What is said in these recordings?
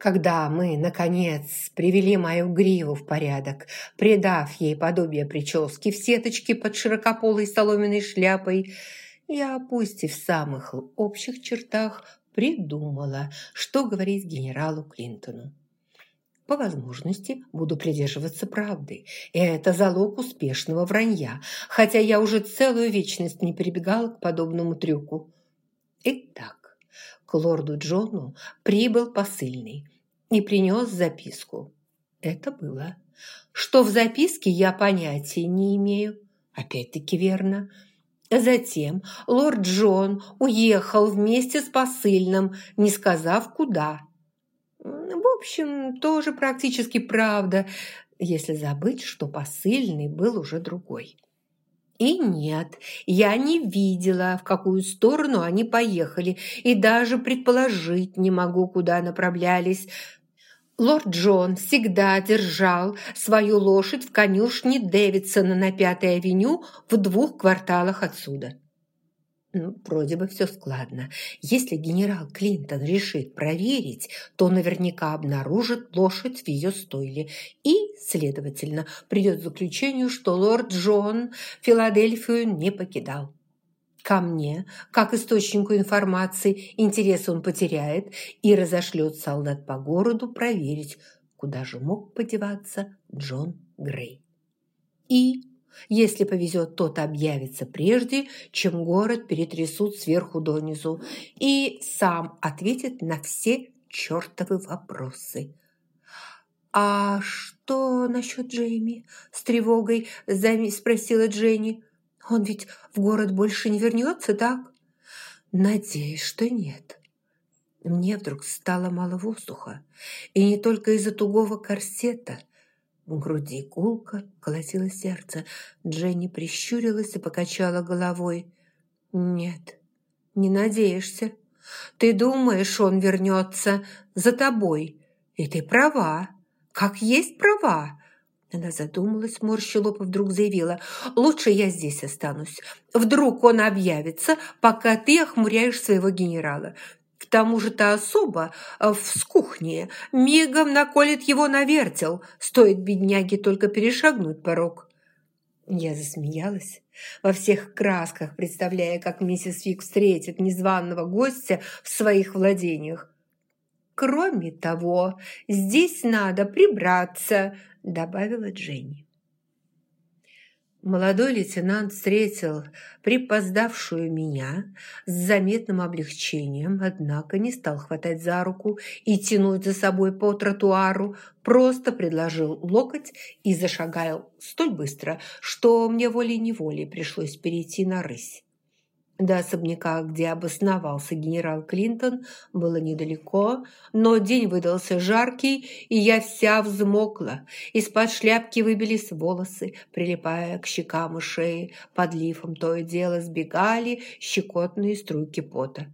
Когда мы, наконец, привели мою гриву в порядок, придав ей подобие прически в сеточке под широкополой соломенной шляпой, я, пусть и в самых общих чертах, придумала, что говорить генералу Клинтону. По возможности буду придерживаться правды, и это залог успешного вранья, хотя я уже целую вечность не перебегала к подобному трюку. Итак, к лорду Джону прибыл посыльный и принес записку. Это было. Что в записке, я понятия не имею. Опять-таки верно. Затем лорд Джон уехал вместе с посыльным, не сказав куда. В общем, тоже практически правда, если забыть, что посыльный был уже другой. И нет, я не видела, в какую сторону они поехали, и даже предположить не могу, куда направлялись. Лорд Джон всегда держал свою лошадь в конюшне Дэвидсона на Пятой авеню в двух кварталах отсюда. Ну, вроде бы все складно. Если генерал Клинтон решит проверить, то наверняка обнаружит лошадь в ее стойле и, следовательно, придет к заключению, что лорд Джон Филадельфию не покидал. Ко мне, как источнику информации, интерес он потеряет и разошлет солдат по городу проверить, куда же мог подеваться Джон Грей. И если повезет, тот объявится прежде, чем город перетрясут сверху донизу, и сам ответит на все чертовы вопросы. «А что насчет Джейми?» – с тревогой спросила Дженни. «Он ведь в город больше не вернется, так?» «Надеюсь, что нет». Мне вдруг стало мало воздуха, и не только из-за тугого корсета – в груди гулко колотило сердце. Дженни прищурилась и покачала головой. «Нет, не надеешься. Ты думаешь, он вернется за тобой. И ты права. Как есть права. Она задумалась, морща лоб вдруг заявила, «Лучше я здесь останусь. Вдруг он объявится, пока ты охмуряешь своего генерала. К тому же та особа э, с кухни мигом наколет его на вертел, стоит бедняге только перешагнуть порог. Я засмеялась во всех красках, представляя, как миссис Фик встретит незваного гостя в своих владениях. «Кроме того, здесь надо прибраться», – добавила Дженни. Молодой лейтенант встретил припоздавшую меня с заметным облегчением, однако не стал хватать за руку и тянуть за собой по тротуару, просто предложил локоть и зашагал столь быстро, что мне волей-неволей пришлось перейти на рысь. До особняка, где обосновался генерал Клинтон, было недалеко, но день выдался жаркий, и я вся взмокла. Из-под шляпки выбились волосы, прилипая к щекам и шее. Под лифом то и дело сбегали щекотные струйки пота.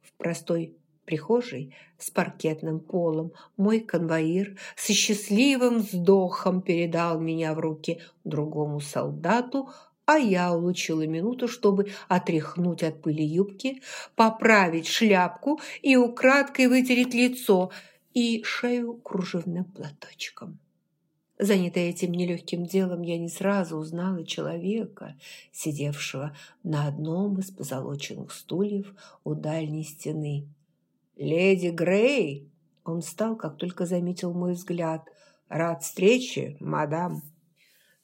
В простой прихожей с паркетным полом мой конвоир со счастливым вздохом передал меня в руки другому солдату, а я улучила минуту, чтобы отряхнуть от пыли юбки, поправить шляпку и украдкой вытереть лицо и шею кружевным платочком. Занятая этим нелегким делом, я не сразу узнала человека, сидевшего на одном из позолоченных стульев у дальней стены. «Леди Грей!» Он встал, как только заметил мой взгляд. «Рад встрече, мадам!»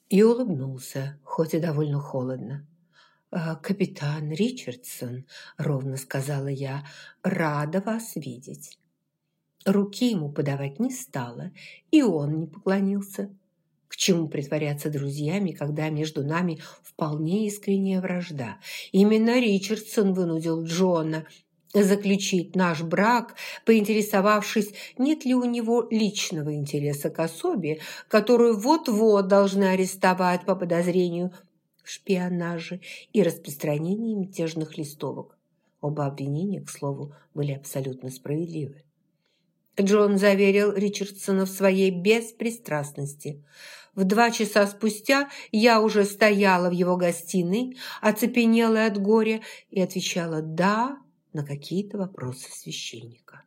и улыбнулся, хоть и довольно холодно. «А, «Капитан Ричардсон», — ровно сказала я, — «рада вас видеть». Руки ему подавать не стала, и он не поклонился. К чему притворяться друзьями, когда между нами вполне искренняя вражда? Именно Ричардсон вынудил Джона заключить наш брак, поинтересовавшись, нет ли у него личного интереса к особе, которую вот-вот должны арестовать по подозрению в шпионаже и распространении мятежных листовок. Оба обвинения, к слову, были абсолютно справедливы. Джон заверил Ричардсона в своей беспристрастности. В два часа спустя я уже стояла в его гостиной, оцепенелая от горя, и отвечала «да» на какие-то вопросы священника.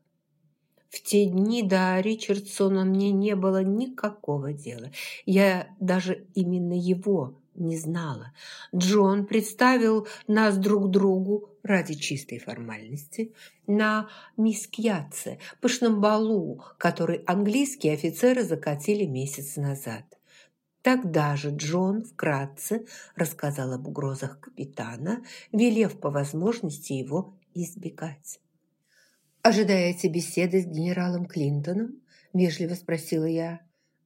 В те дни до Ричардсона мне не было никакого дела. Я даже именно его не знала. Джон представил нас друг другу ради чистой формальности на мискьяце, пышном балу, который английские офицеры закатили месяц назад. Тогда же Джон вкратце рассказал об угрозах капитана, велев по возможности его избегать. «Ожидаете беседы с генералом Клинтоном?» – вежливо спросила я.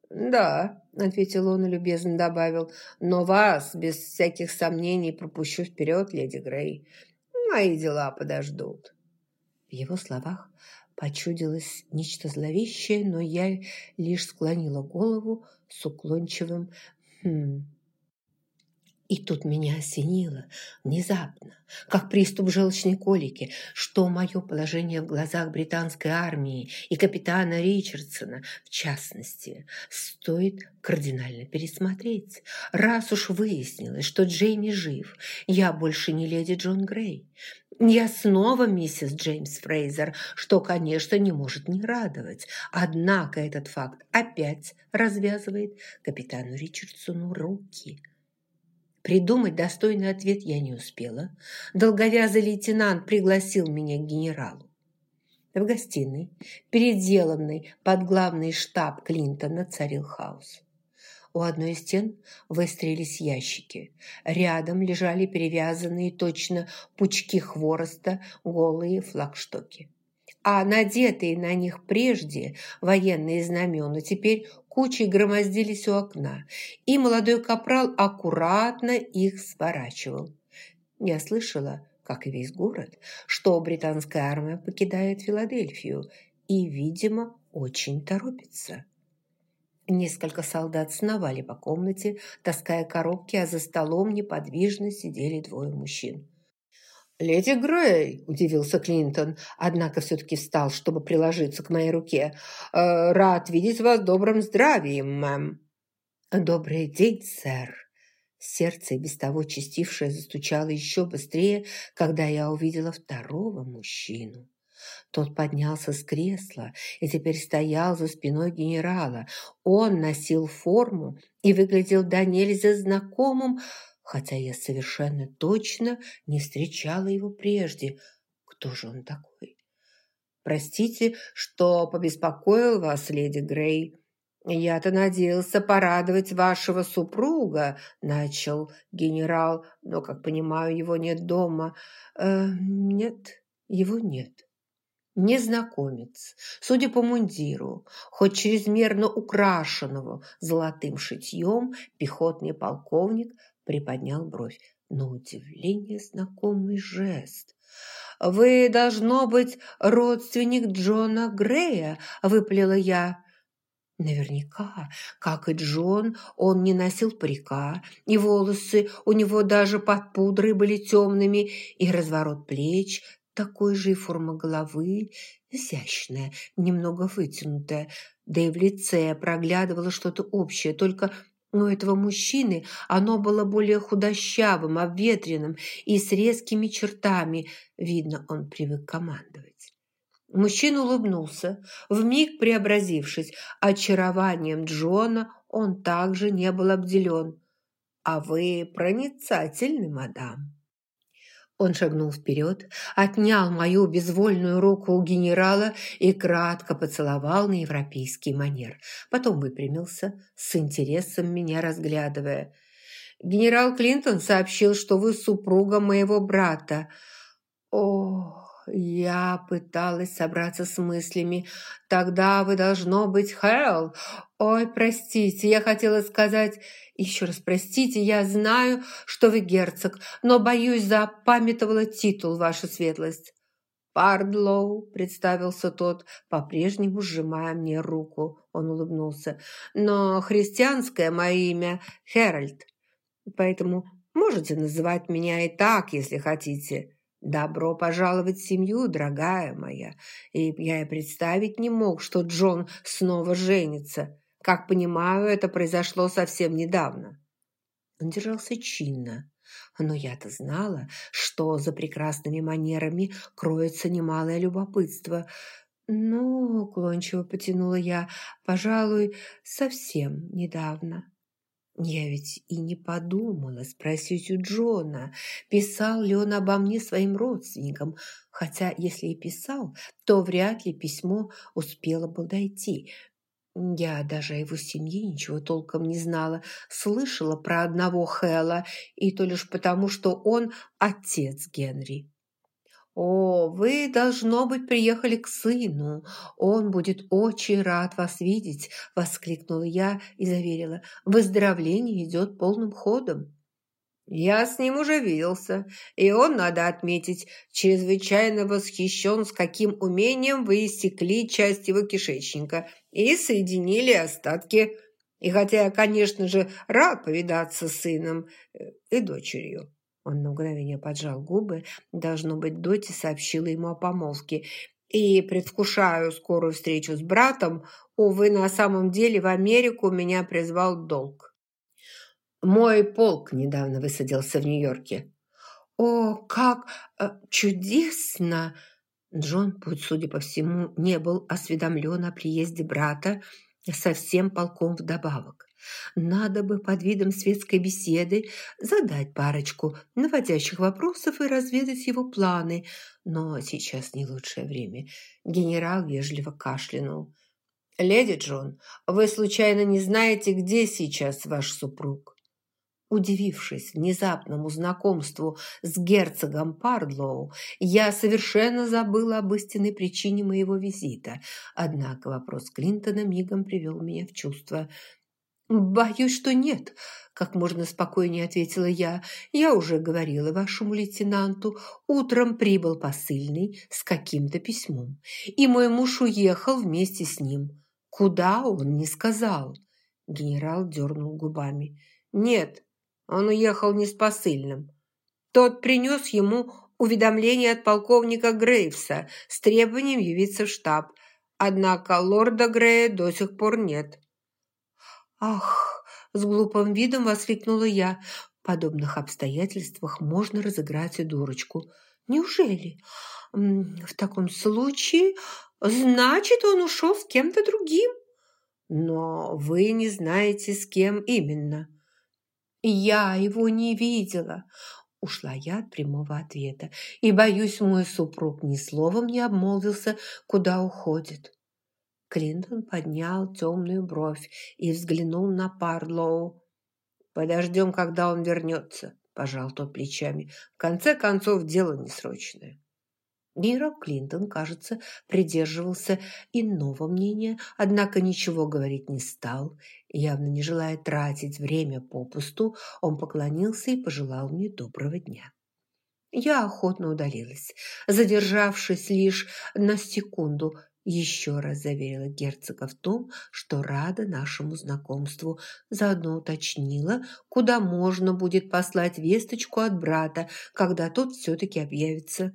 «Да», – ответил он и любезно добавил, «но вас без всяких сомнений пропущу вперед, леди Грей. Мои дела подождут». В его словах почудилось нечто зловещее, но я лишь склонила голову с уклончивым «хм». И тут меня осенило внезапно, как приступ желчной колики, что мое положение в глазах британской армии и капитана Ричардсона, в частности, стоит кардинально пересмотреть. Раз уж выяснилось, что Джейми жив, я больше не леди Джон Грей. Я снова миссис Джеймс Фрейзер, что, конечно, не может не радовать. Однако этот факт опять развязывает капитану Ричардсону руки – Придумать достойный ответ я не успела. Долговязый лейтенант пригласил меня к генералу. В гостиной, переделанной под главный штаб Клинтона, царил хаос. У одной из стен выстроились ящики. Рядом лежали перевязанные точно пучки хвороста, голые флагштоки. А надетые на них прежде военные знамена теперь кучей громоздились у окна, и молодой капрал аккуратно их сворачивал. Я слышала, как и весь город, что британская армия покидает Филадельфию и, видимо, очень торопится. Несколько солдат сновали по комнате, таская коробки, а за столом неподвижно сидели двое мужчин. «Леди Грей!» – удивился Клинтон, однако все-таки встал, чтобы приложиться к моей руке. «Э, «Рад видеть вас в добром здравии, мэм». «Добрый день, сэр!» Сердце, без того частившее, застучало еще быстрее, когда я увидела второго мужчину. Тот поднялся с кресла и теперь стоял за спиной генерала. Он носил форму и выглядел до нельзя знакомым, хотя я совершенно точно не встречала его прежде. Кто же он такой? «Простите, что побеспокоил вас, леди Грей. Я-то надеялся порадовать вашего супруга», – начал генерал, «но, как понимаю, его нет дома». «Э, «Нет, его нет». Незнакомец, судя по мундиру, хоть чрезмерно украшенного золотым шитьем, пехотный полковник приподнял бровь. На удивление знакомый жест. «Вы, должно быть, родственник Джона Грея», – выплела я. Наверняка, как и Джон, он не носил парика, и волосы у него даже под пудрой были темными, и разворот плеч такой же и форма головы, изящная, немного вытянутая, да и в лице проглядывало что-то общее, только у этого мужчины оно было более худощавым, обветренным и с резкими чертами. Видно, он привык командовать. Мужчина улыбнулся, вмиг преобразившись. Очарованием Джона он также не был обделен. «А вы проницательны, мадам?» Он шагнул вперед, отнял мою безвольную руку у генерала и кратко поцеловал на европейский манер. Потом выпрямился, с интересом меня разглядывая. «Генерал Клинтон сообщил, что вы супруга моего брата». «О, я пыталась собраться с мыслями. Тогда вы должно быть Хэл. Ой, простите, я хотела сказать... Еще раз простите, я знаю, что вы герцог, но, боюсь, запамятовала титул, ваша светлость. «Пардлоу», — представился тот, по-прежнему сжимая мне руку. Он улыбнулся. «Но христианское мое имя — Хэральд, поэтому можете называть меня и так, если хотите». «Добро пожаловать в семью, дорогая моя!» И я и представить не мог, что Джон снова женится. Как понимаю, это произошло совсем недавно. Он держался чинно, но я-то знала, что за прекрасными манерами кроется немалое любопытство. «Ну, уклончиво потянула я, пожалуй, совсем недавно. Я ведь и не подумала спросить у Джона, писал ли он обо мне своим родственникам, хотя если и писал, то вряд ли письмо успело бы дойти. Я даже о его семье ничего толком не знала, слышала про одного Хэла, и то лишь потому, что он отец Генри. «О, вы, должно быть, приехали к сыну. Он будет очень рад вас видеть», – воскликнула я и заверила. «Выздоровление идет полным ходом». «Я с ним уже виделся, и он, надо отметить, чрезвычайно восхищен, с каким умением вы иссекли часть его кишечника и соединили остатки. И хотя я, конечно же, рад повидаться с сыном э, и дочерью». Он на мгновение поджал губы. Должно быть, Доти сообщила ему о помолвке. «И предвкушаю скорую встречу с братом. Увы, на самом деле в Америку меня призвал долг». «Мой полк недавно высадился в Нью-Йорке». «О, как э, чудесно!» Джон, путь, судя по всему, не был осведомлен о приезде брата со всем полком вдобавок. Надо бы под видом светской беседы задать парочку наводящих вопросов и разведать его планы, но сейчас не лучшее время. Генерал вежливо кашлянул. «Леди Джон, вы случайно не знаете, где сейчас ваш супруг?» Удивившись внезапному знакомству с герцогом Пардлоу, я совершенно забыла об истинной причине моего визита. Однако вопрос Клинтона мигом привел меня в чувство – «Боюсь, что нет», – как можно спокойнее ответила я. «Я уже говорила вашему лейтенанту. Утром прибыл посыльный с каким-то письмом, и мой муж уехал вместе с ним. Куда он не сказал?» Генерал дернул губами. «Нет, он уехал не с посыльным. Тот принес ему уведомление от полковника Грейвса с требованием явиться в штаб. Однако лорда Грея до сих пор нет». «Ах!» – с глупым видом воскликнула я. В подобных обстоятельствах можно разыграть и дурочку. «Неужели? В таком случае, значит, он ушел с кем-то другим?» «Но вы не знаете, с кем именно». «Я его не видела», – ушла я от прямого ответа. «И, боюсь, мой супруг ни словом не обмолвился, куда уходит». Клинтон поднял темную бровь и взглянул на Парлоу. «Подождем, когда он вернется», – пожал тот плечами. «В конце концов, дело несрочное». Генерал Клинтон, кажется, придерживался иного мнения, однако ничего говорить не стал. Явно не желая тратить время попусту, он поклонился и пожелал мне доброго дня. Я охотно удалилась, задержавшись лишь на секунду еще раз заверила герцога в том, что рада нашему знакомству. Заодно уточнила, куда можно будет послать весточку от брата, когда тот все-таки объявится.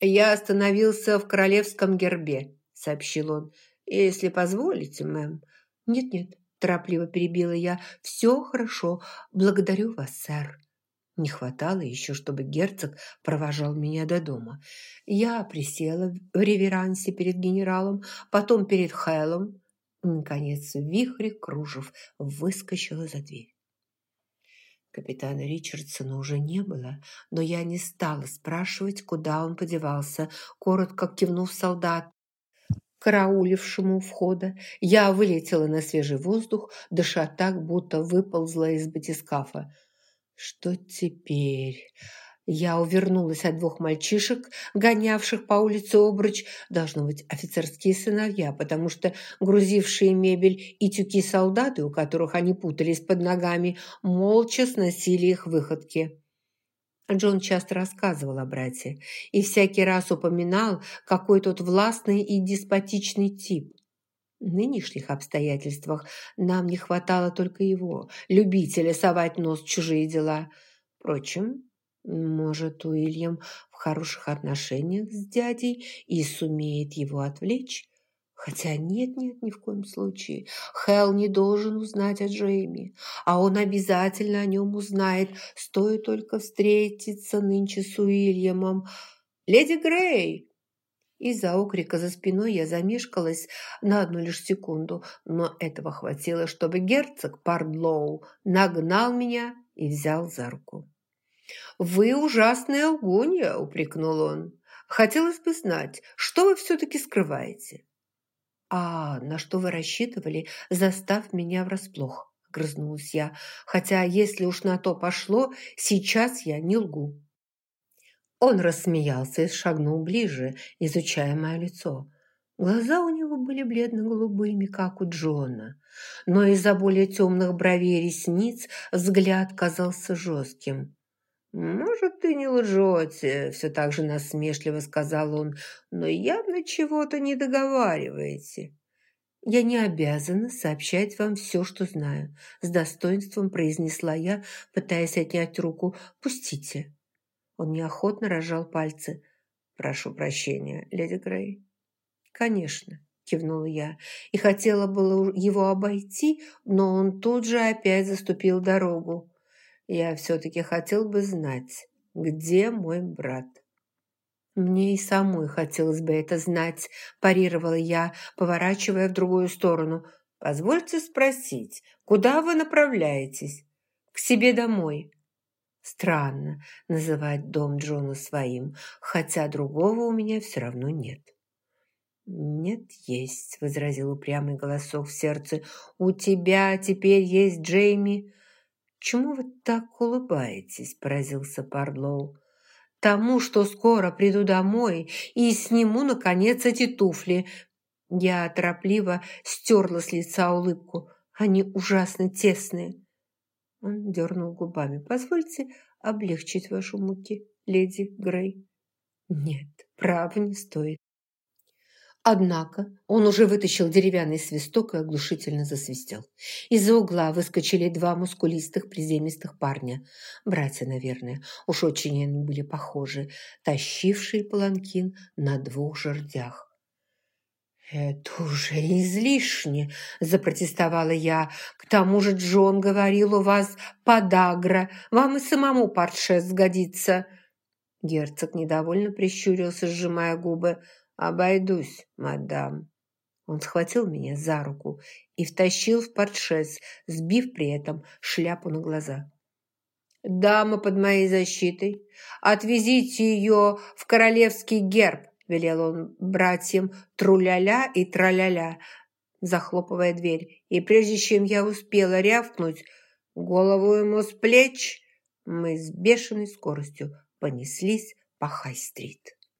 «Я остановился в королевском гербе», — сообщил он. «Если позволите, мэм». «Нет-нет», – торопливо перебила я. «Все хорошо. Благодарю вас, сэр». Не хватало еще, чтобы герцог провожал меня до дома. Я присела в реверансе перед генералом, потом перед Хэлом. Наконец, в вихре кружев выскочила за дверь. Капитана Ричардсона уже не было, но я не стала спрашивать, куда он подевался. Коротко кивнув солдат, караулившему входа, я вылетела на свежий воздух, дыша так, будто выползла из батискафа. Что теперь? Я увернулась от двух мальчишек, гонявших по улице обруч, должно быть, офицерские сыновья, потому что грузившие мебель и тюки солдаты, у которых они путались под ногами, молча сносили их выходки. Джон часто рассказывал о брате и всякий раз упоминал, какой тот властный и деспотичный тип. Нынешних обстоятельствах нам не хватало только его, любителя совать нос в чужие дела. Впрочем, может, Уильям в хороших отношениях с дядей и сумеет его отвлечь? Хотя нет-нет, ни в коем случае. Хелл не должен узнать о Джейми, а он обязательно о нем узнает, стоит только встретиться нынче с Уильямом. «Леди Грей!» Из-за окрика за спиной я замешкалась на одну лишь секунду, но этого хватило, чтобы герцог Пардлоу нагнал меня и взял за руку. «Вы ужасная лгунья!» – упрекнул он. «Хотелось бы знать, что вы все-таки скрываете?» «А на что вы рассчитывали, застав меня врасплох?» – грызнулась я. «Хотя, если уж на то пошло, сейчас я не лгу». Он рассмеялся и шагнул ближе, изучая мое лицо. Глаза у него были бледно-голубыми, как у Джона, но из-за более темных бровей и ресниц взгляд казался жестким. «Может, ты не лжете», – все так же насмешливо сказал он, «но явно чего-то не договариваете». «Я не обязана сообщать вам все, что знаю», – с достоинством произнесла я, пытаясь отнять руку. «Пустите». Он неохотно разжал пальцы. «Прошу прощения, леди Грей». «Конечно», – кивнула я, и хотела было его обойти, но он тут же опять заступил дорогу. Я все-таки хотел бы знать, где мой брат. Мне и самой хотелось бы это знать, парировала я, поворачивая в другую сторону. Позвольте спросить, куда вы направляетесь? К себе домой. Странно называть дом Джона своим, хотя другого у меня все равно нет. «Нет, есть», — возразил упрямый голосок в сердце. «У тебя теперь есть Джейми». «Чему вы так улыбаетесь?» – поразился Парлоу. «Тому, что скоро приду домой и сниму, наконец, эти туфли». Я торопливо стерла с лица улыбку. Они ужасно тесные. Он дернул губами. «Позвольте облегчить вашу муки, леди Грей». «Нет, право не стоит. Однако он уже вытащил деревянный свисток и оглушительно засвистел. Из-за угла выскочили два мускулистых приземистых парня. Братья, наверное, уж очень они были похожи, тащившие паланкин на двух жердях. «Это уже излишне», – запротестовала я. «К тому же Джон говорил, у вас подагра, вам и самому портшес сгодится». Герцог недовольно прищурился, сжимая губы. «Обойдусь, мадам». Он схватил меня за руку и втащил в портшес, сбив при этом шляпу на глаза. «Дама под моей защитой, отвезите ее в королевский герб», велел он братьям Труляля и Траляля, захлопывая дверь. И прежде чем я успела рявкнуть голову ему с плеч, мы с бешеной скоростью понеслись по Хай-стрит.